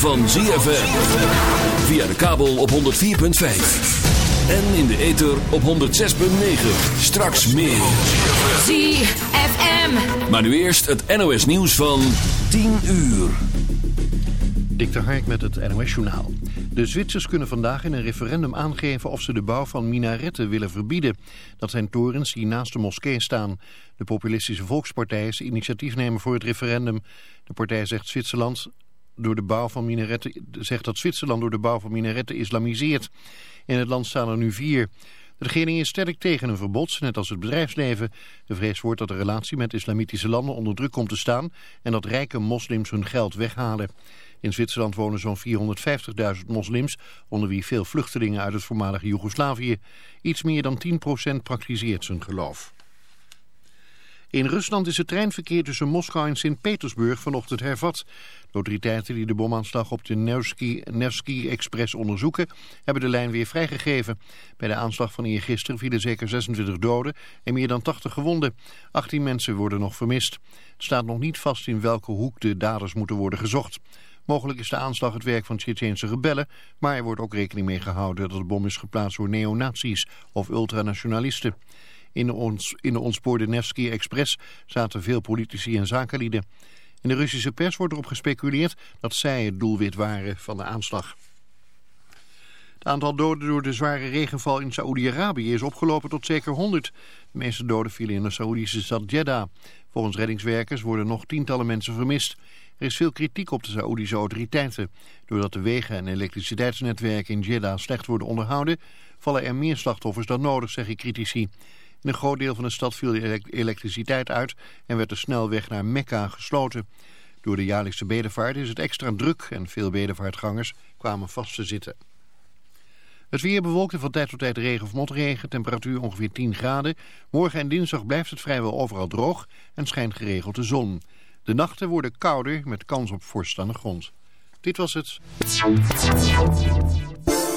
Van ZFM. Via de kabel op 104.5. En in de ether op 106.9. Straks meer. ZFM. Maar nu eerst het NOS nieuws van 10 uur. Dik de Hark met het NOS Journaal. De Zwitsers kunnen vandaag in een referendum aangeven of ze de bouw van minaretten willen verbieden. Dat zijn torens die naast de moskee staan. De populistische Volkspartij is initiatiefnemer voor het referendum. De partij zegt, Zwitserland door de bouw van minaretten, zegt dat Zwitserland door de bouw van minaretten islamiseert. In het land staan er nu vier. De regering is sterk tegen een verbod, net als het bedrijfsleven. De vrees wordt dat de relatie met islamitische landen onder druk komt te staan en dat rijke moslims hun geld weghalen. In Zwitserland wonen zo'n 450.000 moslims, onder wie veel vluchtelingen uit het voormalige Joegoslavië. Iets meer dan 10% praktiseert zijn geloof. In Rusland is het treinverkeer tussen Moskou en Sint-Petersburg vanochtend hervat. De autoriteiten die de bomaanslag op de Nevsky-express onderzoeken... hebben de lijn weer vrijgegeven. Bij de aanslag van eergisteren vielen zeker 26 doden en meer dan 80 gewonden. 18 mensen worden nog vermist. Het staat nog niet vast in welke hoek de daders moeten worden gezocht. Mogelijk is de aanslag het werk van Tsjetsjeense rebellen... maar er wordt ook rekening mee gehouden dat de bom is geplaatst door neonazies of ultranationalisten. In de, ontspoorde Nevsky Express zaten veel politici en zakenlieden. In de Russische pers wordt erop gespeculeerd dat zij het doelwit waren van de aanslag. Het aantal doden door de zware regenval in Saoedi-Arabië is opgelopen tot zeker 100. De meeste doden vielen in de Saoedische stad Jeddah. Volgens reddingswerkers worden nog tientallen mensen vermist. Er is veel kritiek op de Saoedische autoriteiten. Doordat de wegen en elektriciteitsnetwerken in Jeddah slecht worden onderhouden... vallen er meer slachtoffers dan nodig, zeggen critici. In een groot deel van de stad viel elektriciteit uit en werd de snelweg naar Mekka gesloten. Door de jaarlijkse bedevaart is het extra druk en veel bedevaartgangers kwamen vast te zitten. Het weer bewolkt van tijd tot tijd regen of motregen, temperatuur ongeveer 10 graden. Morgen en dinsdag blijft het vrijwel overal droog en schijnt geregeld de zon. De nachten worden kouder met kans op vorst aan de grond. Dit was het.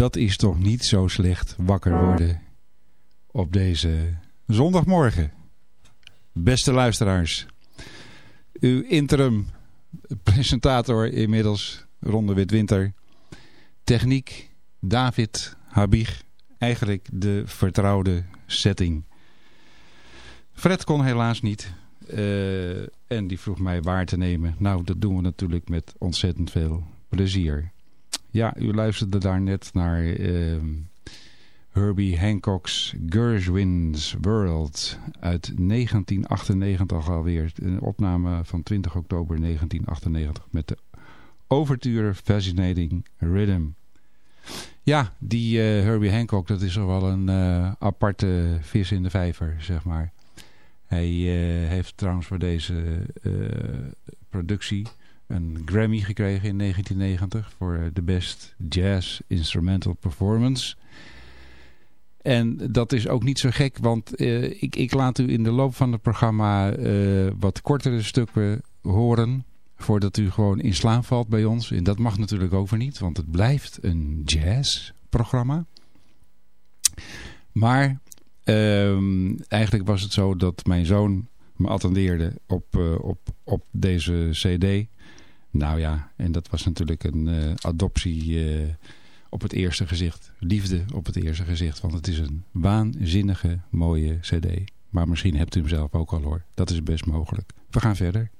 Dat is toch niet zo slecht wakker worden op deze zondagmorgen. Beste luisteraars, uw interim presentator inmiddels, Ronde Witwinter. Techniek, David Habig. Eigenlijk de vertrouwde setting. Fred kon helaas niet. Uh, en die vroeg mij waar te nemen. Nou, dat doen we natuurlijk met ontzettend veel plezier. Ja, u luisterde daar net naar uh, Herbie Hancock's Gershwin's World uit 1998 alweer. Een opname van 20 oktober 1998 met de overture Fascinating Rhythm. Ja, die uh, Herbie Hancock, dat is toch wel een uh, aparte vis in de vijver, zeg maar. Hij uh, heeft trouwens voor deze productie een Grammy gekregen in 1990 voor de Best Jazz Instrumental Performance. En dat is ook niet zo gek, want uh, ik, ik, laat u in de loop van het programma uh, wat kortere stukken horen. Voordat u gewoon in slaap valt bij ons. En dat mag natuurlijk over niet, want het blijft een jazzprogramma. Maar uh, eigenlijk was het zo dat mijn zoon me attendeerde op, op, op deze cd. Nou ja, en dat was natuurlijk een adoptie op het eerste gezicht. Liefde op het eerste gezicht. Want het is een waanzinnige mooie cd. Maar misschien hebt u hem zelf ook al hoor. Dat is best mogelijk. We gaan verder.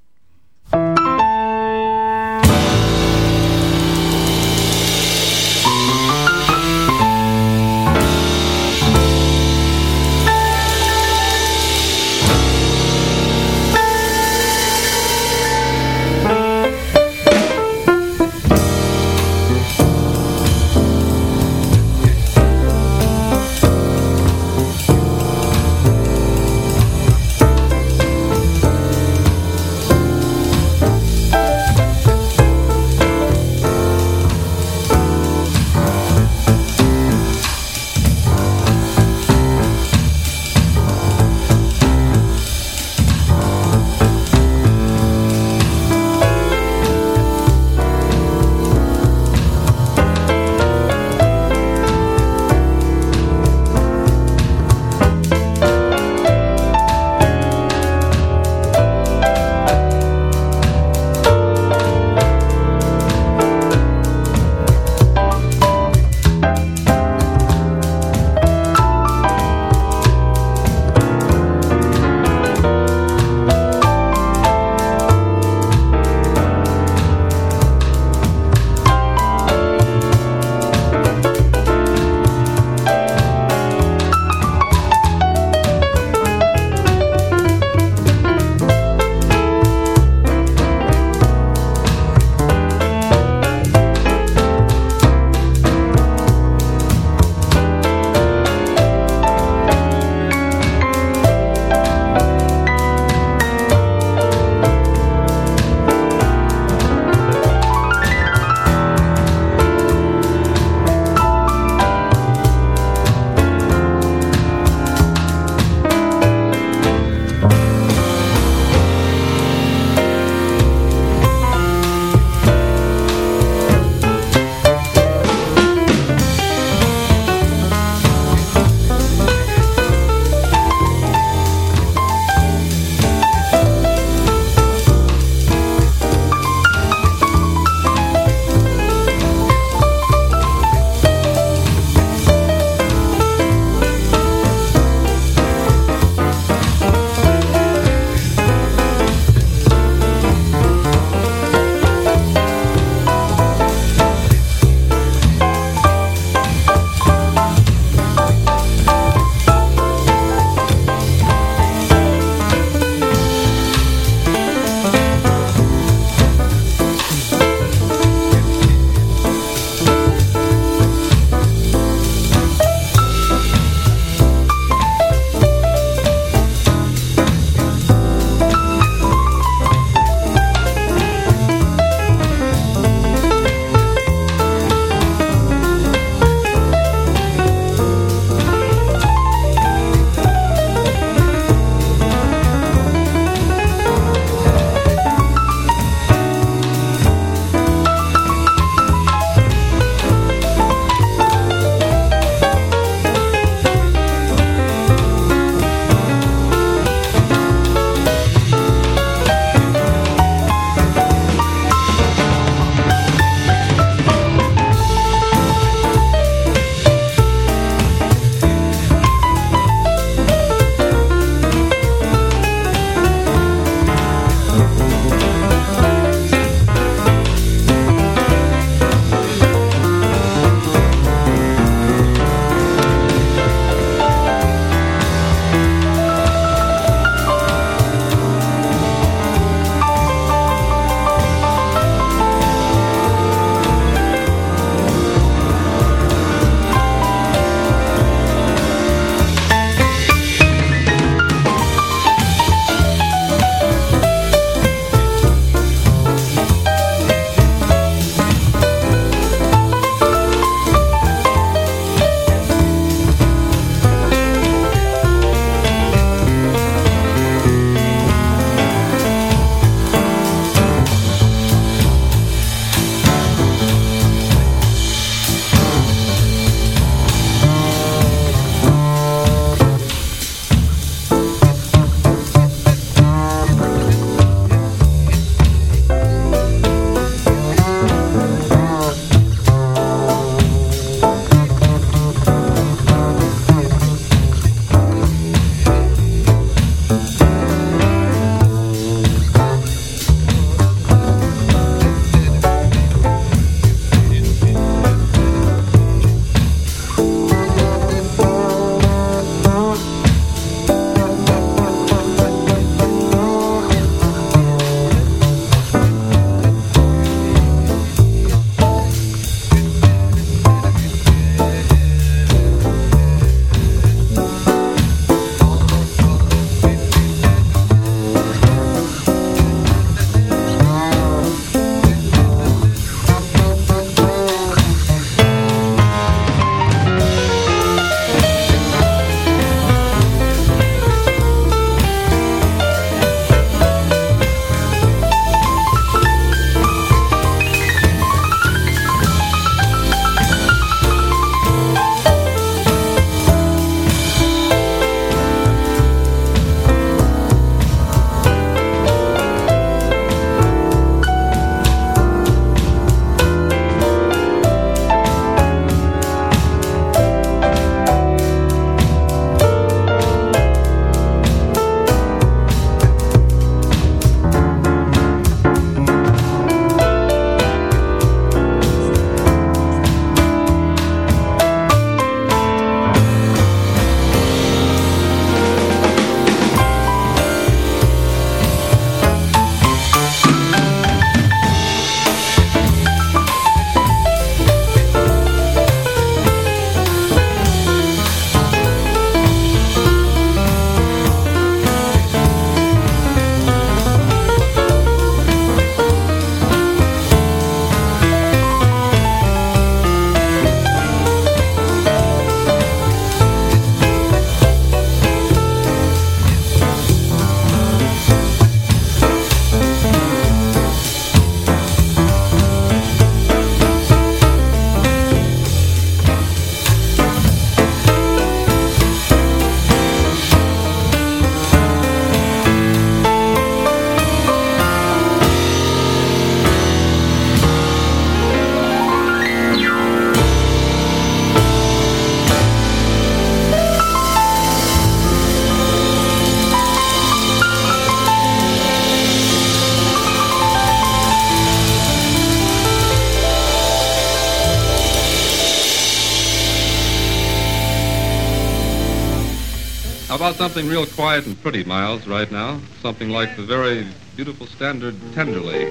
Something real quiet and pretty, Miles, right now? Something like the very beautiful standard Tenderly.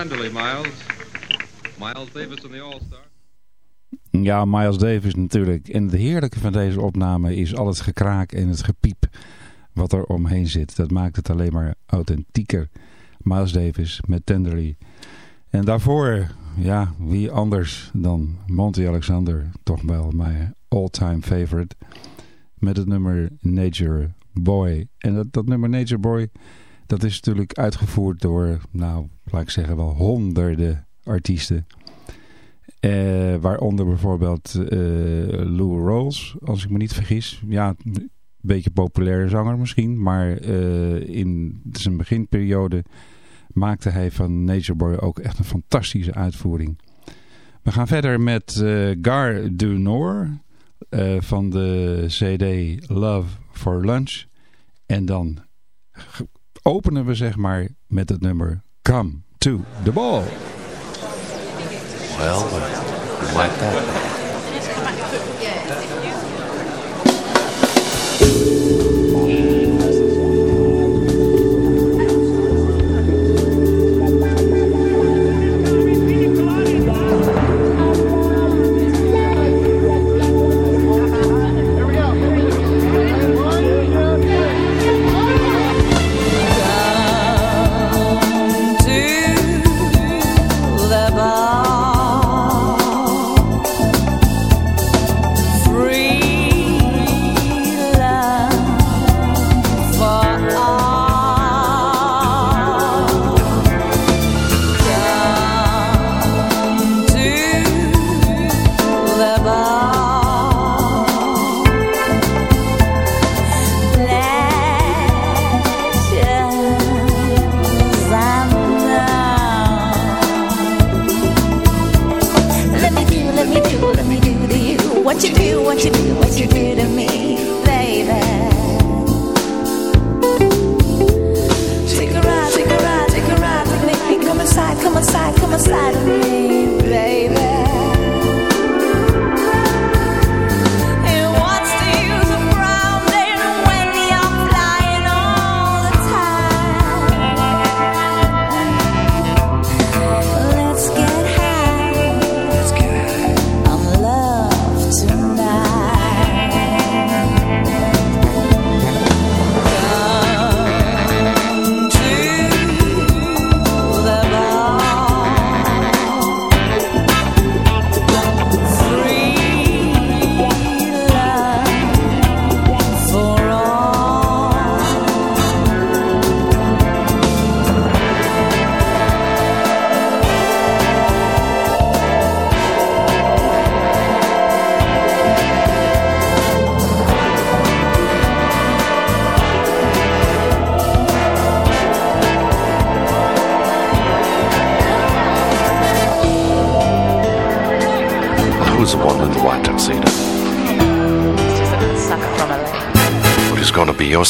Tenderly, Miles. Miles Davis in the All-Star. Ja, Miles Davis natuurlijk. En het heerlijke van deze opname is al het gekraak en het gepiep wat er omheen zit. Dat maakt het alleen maar authentieker. Miles Davis met Tenderly. En daarvoor, ja, wie anders dan Monty Alexander, toch wel mijn all-time favorite, met het nummer Nature Boy. En dat, dat nummer Nature Boy, dat is natuurlijk uitgevoerd door, nou, laat ik zeggen wel honderden artiesten. Eh, waaronder bijvoorbeeld uh, Lou Rawls, als ik me niet vergis. Ja, een beetje populaire zanger misschien, maar uh, in zijn beginperiode maakte hij van Nature Boy ook echt een fantastische uitvoering. We gaan verder met Gare du Nord van de CD Love for Lunch. En dan openen we zeg maar met het nummer Come to the Ball. Well, like that.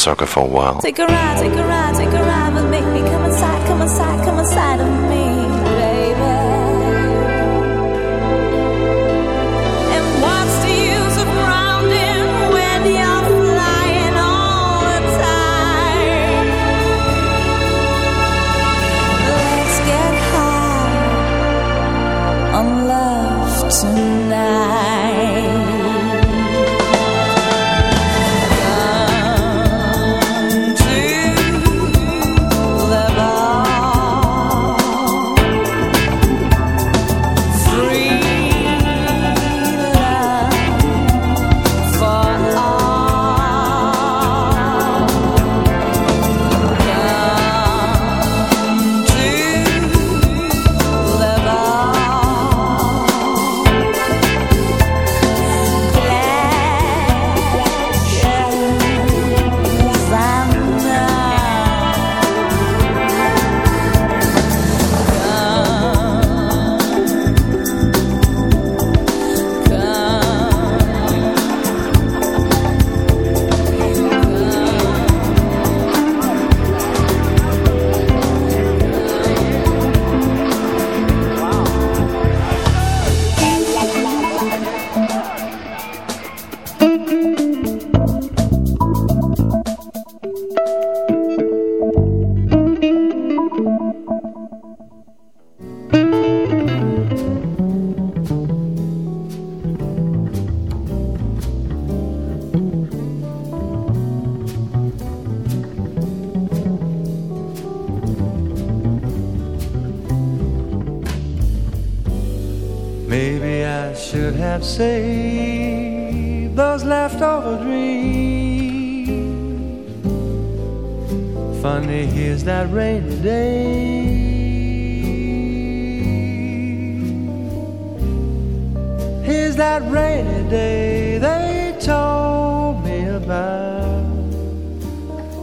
Sucker for a while. Take a ride, take a ride, take a ride with me. Come inside, come inside, come inside of me, baby. And what's the use of grounding when you're flying all the time? Let's get high on love tonight.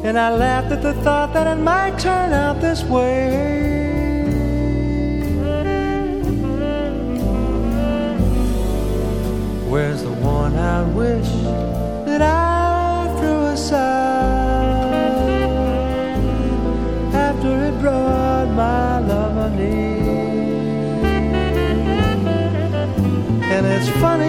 And I laughed at the thought that it might turn out this way. Where's the worn out wish that I threw aside after it brought my love near? And it's funny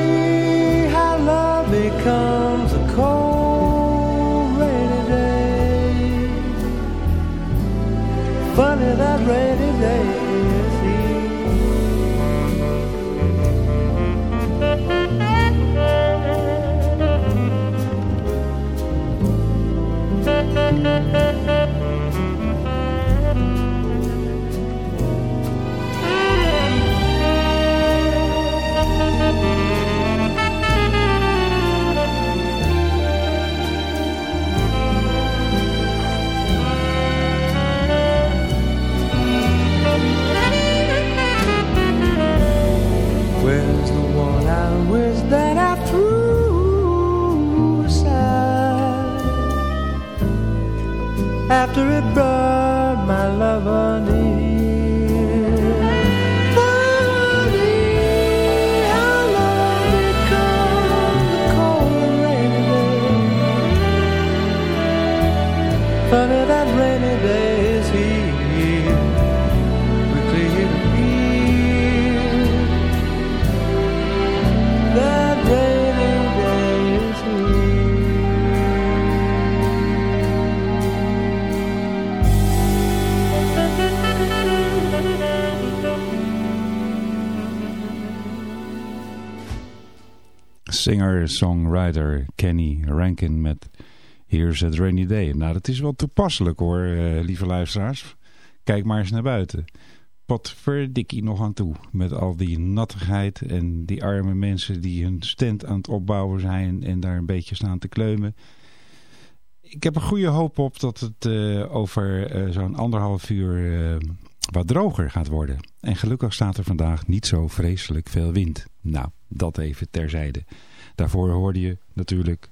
after it brought Singer-songwriter Kenny Rankin met Here's a Rainy Day. Nou, dat is wel toepasselijk hoor, eh, lieve luisteraars. Kijk maar eens naar buiten. Wat verdikkie nog aan toe. Met al die nattigheid en die arme mensen die hun stand aan het opbouwen zijn en daar een beetje staan te kleumen. Ik heb er goede hoop op dat het eh, over eh, zo'n anderhalf uur wat droger gaat worden. En gelukkig staat er vandaag niet zo vreselijk veel wind. Nou, dat even terzijde. Daarvoor hoorde je natuurlijk,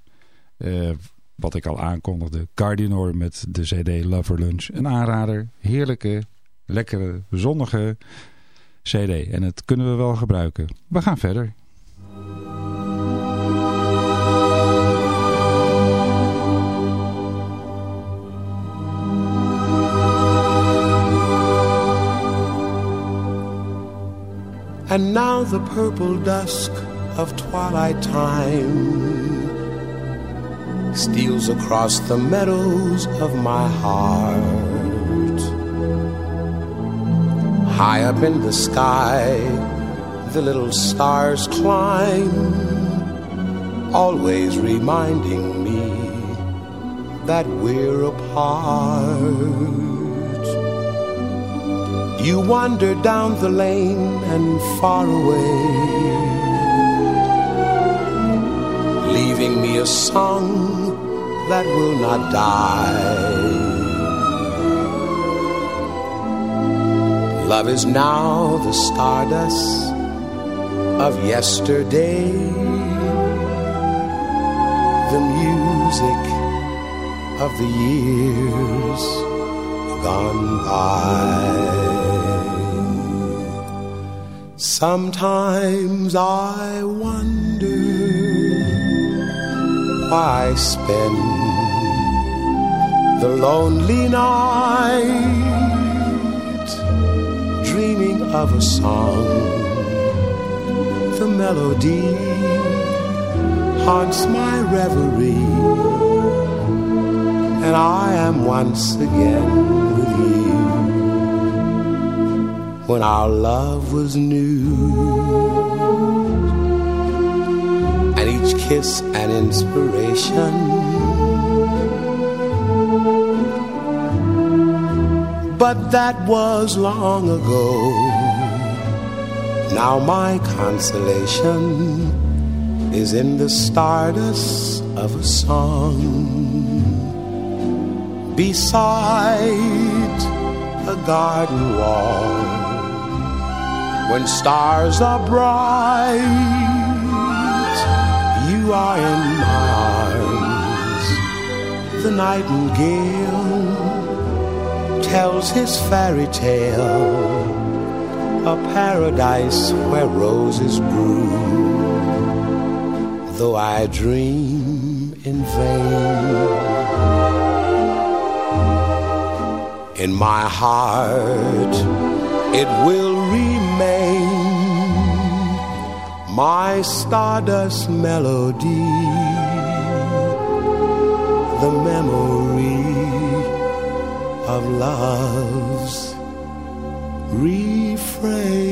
eh, wat ik al aankondigde, Cardinor met de CD Lover Lunch. Een aanrader, heerlijke, lekkere, zonnige CD. En dat kunnen we wel gebruiken. We gaan verder. And now the purple dusk of twilight time steals across the meadows of my heart. High up in the sky, the little stars climb, always reminding me that we're apart. You wander down the lane and far away, leaving me a song that will not die. Love is now the stardust of yesterday, the music of the years gone by. Sometimes I wonder why I spend the lonely night dreaming of a song. The melody haunts my reverie, and I am once again with you when our love was new. And each kiss an inspiration. But that was long ago. Now my consolation is in the stardust of a song beside a garden wall. When stars are bright you are in my arms. The nightingale tells his fairy tale a paradise where roses bloom though I dream in vain in my heart it will remain my stardust melody the memory of love's refrain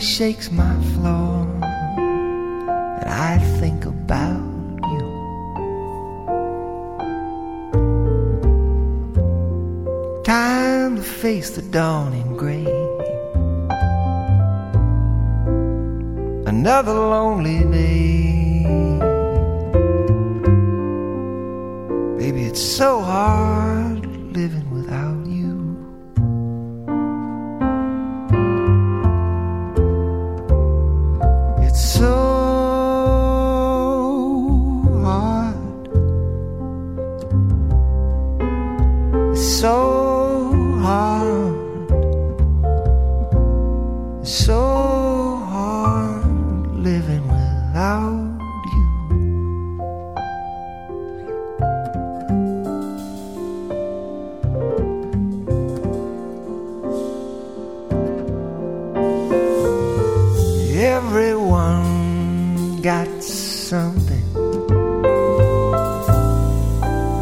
shakes my floor. Got something.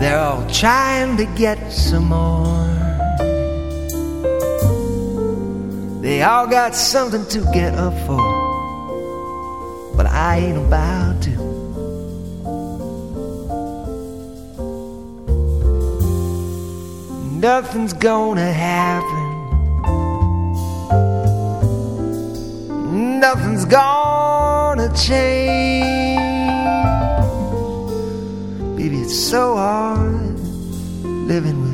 They're all trying to get some more. They all got something to get up for but I ain't about to. Nothing's gonna happen. Nothing's gonna change. Baby, it's so hard living without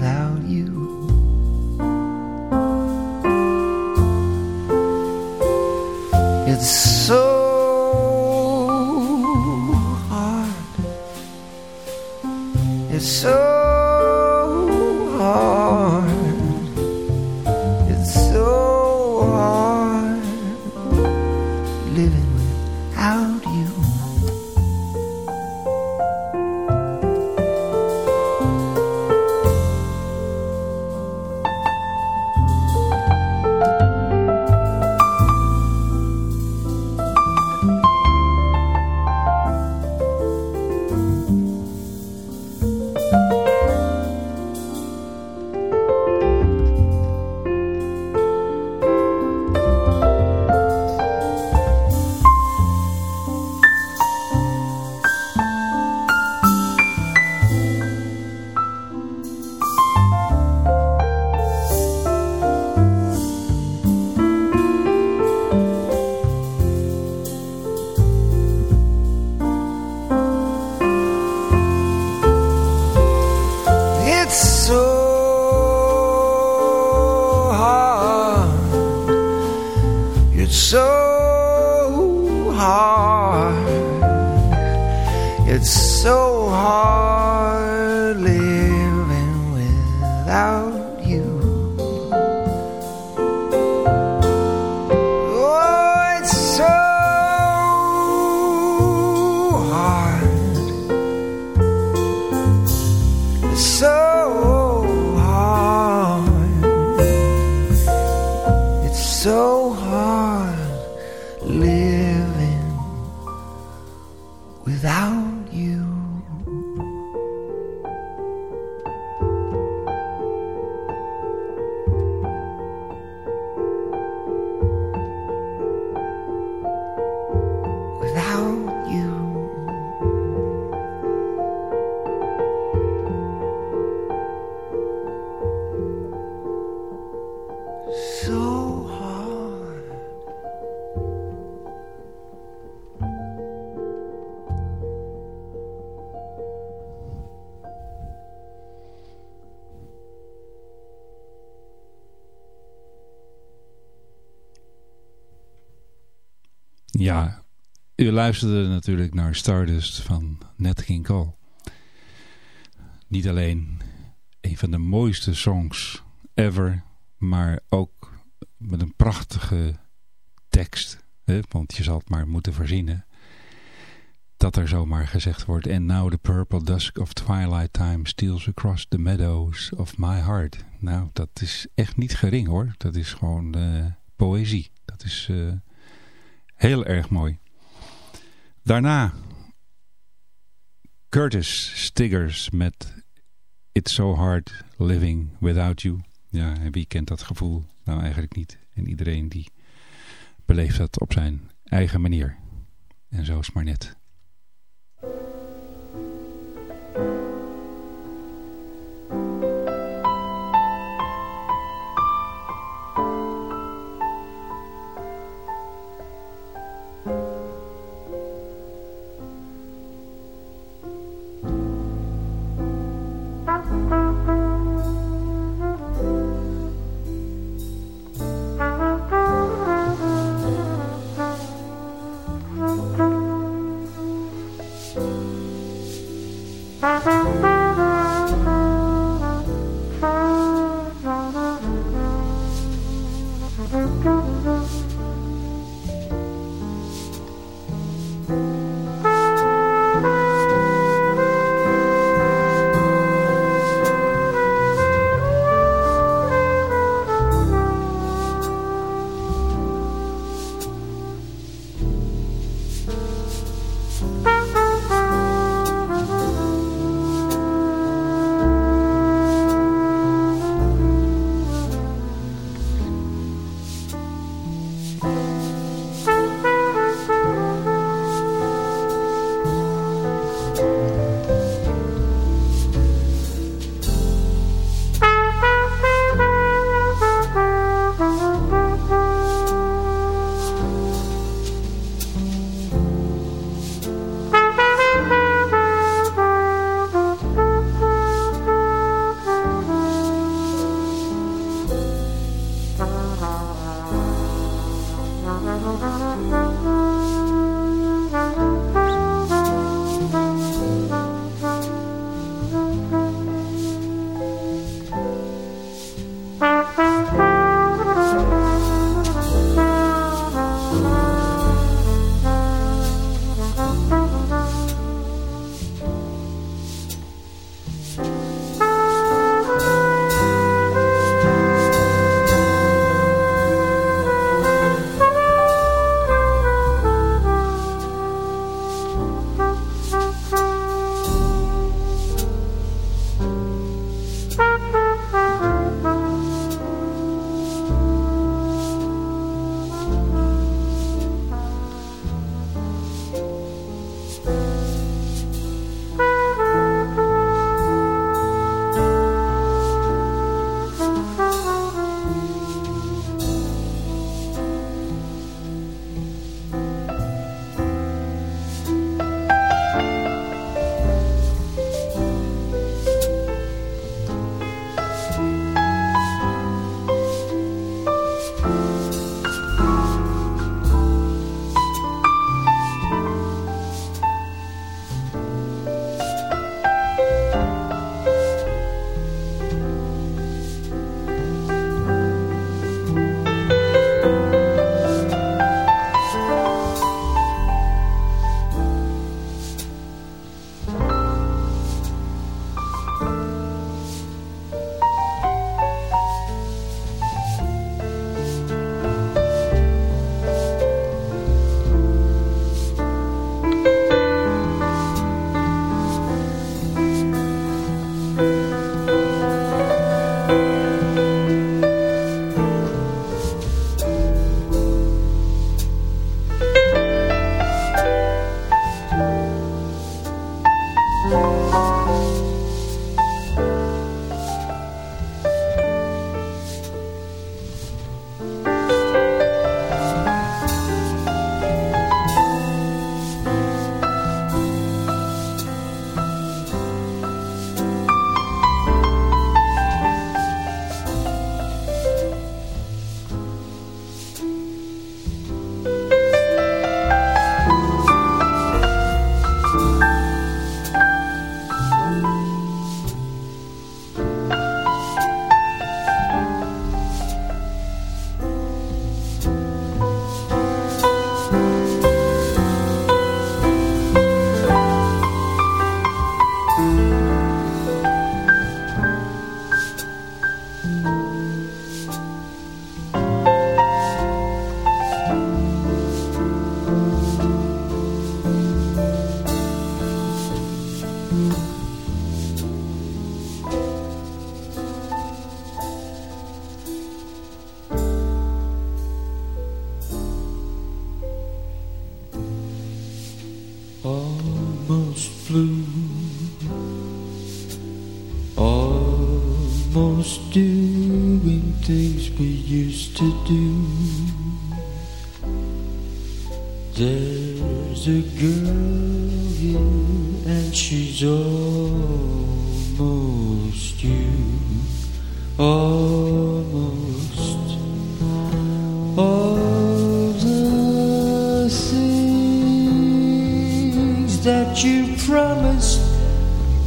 luisterde natuurlijk naar Stardust van Nat King Cole. Niet alleen een van de mooiste songs ever, maar ook met een prachtige tekst. Hè? Want je zal het maar moeten voorzien. Dat er zomaar gezegd wordt... And now the purple dusk of twilight time steals across the meadows of my heart. Nou, dat is echt niet gering hoor. Dat is gewoon uh, poëzie. Dat is... Uh, Heel erg mooi. Daarna Curtis Stiggers met It's So Hard Living Without You. Ja, en wie kent dat gevoel? Nou, eigenlijk niet. En iedereen die beleeft dat op zijn eigen manier. En zo is maar net.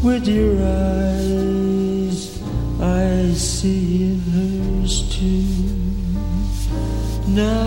With your eyes, I see hers too. Now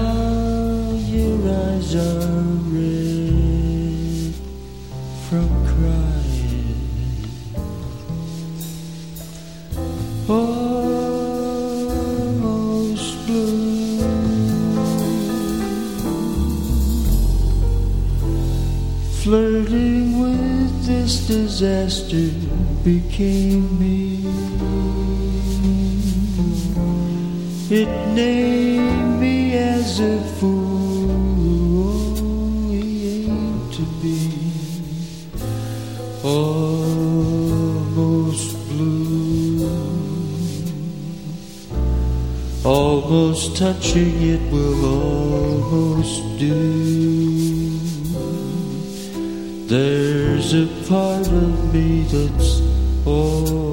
touching it will almost do. There's a part of me that's all.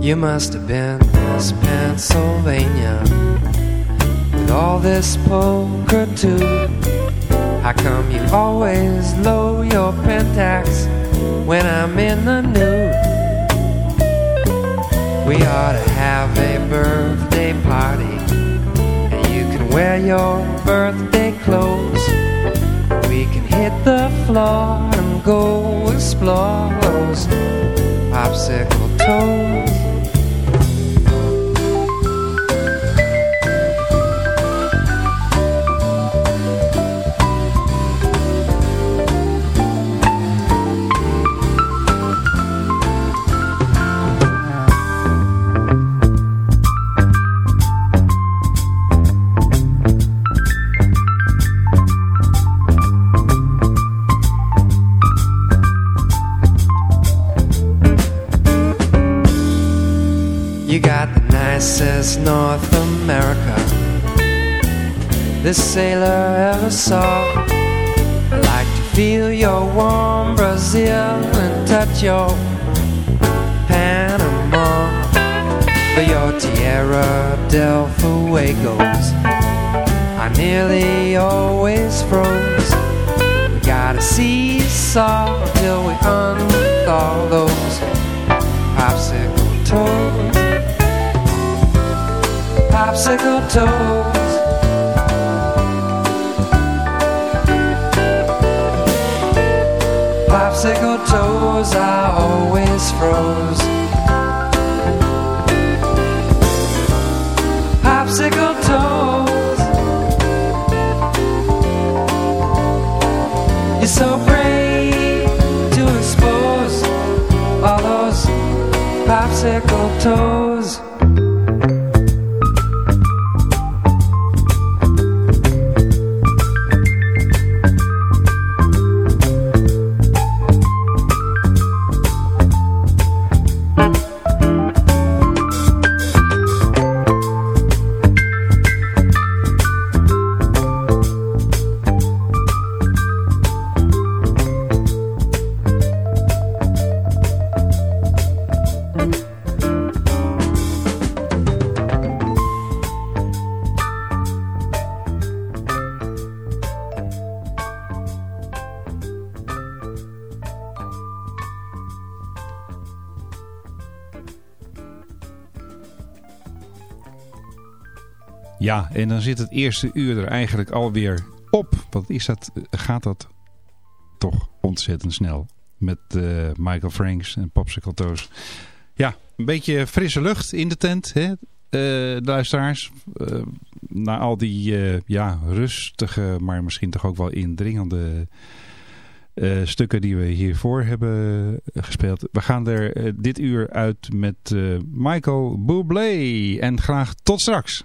You must have been Miss Pennsylvania with all this poker too. How come you always lower your pentax when I'm in the nude? We ought to have a birthday party, and you can wear your birthday clothes. We can hit the floor and go explore those popsicle toes. This sailor ever saw. I like to feel your warm Brazil and touch your Panama. But your Tierra del Fuegos I nearly always froze. We gotta seesaw till we unthaw those popsicle toes popsicle toes. Popsicle toes, I always froze. Popsicle toes. You're so brave to expose all those popsicle toes. En dan zit het eerste uur er eigenlijk alweer op. Wat is dat? Gaat dat toch ontzettend snel. Met uh, Michael Franks en Popsicle Toes. Ja, een beetje frisse lucht in de tent, hè? Uh, luisteraars. Uh, na al die ja, rustige, maar misschien toch ook wel indringende stukken die we hiervoor hebben gespeeld. We gaan er dit uur uit met Michael Bublé. En graag tot straks.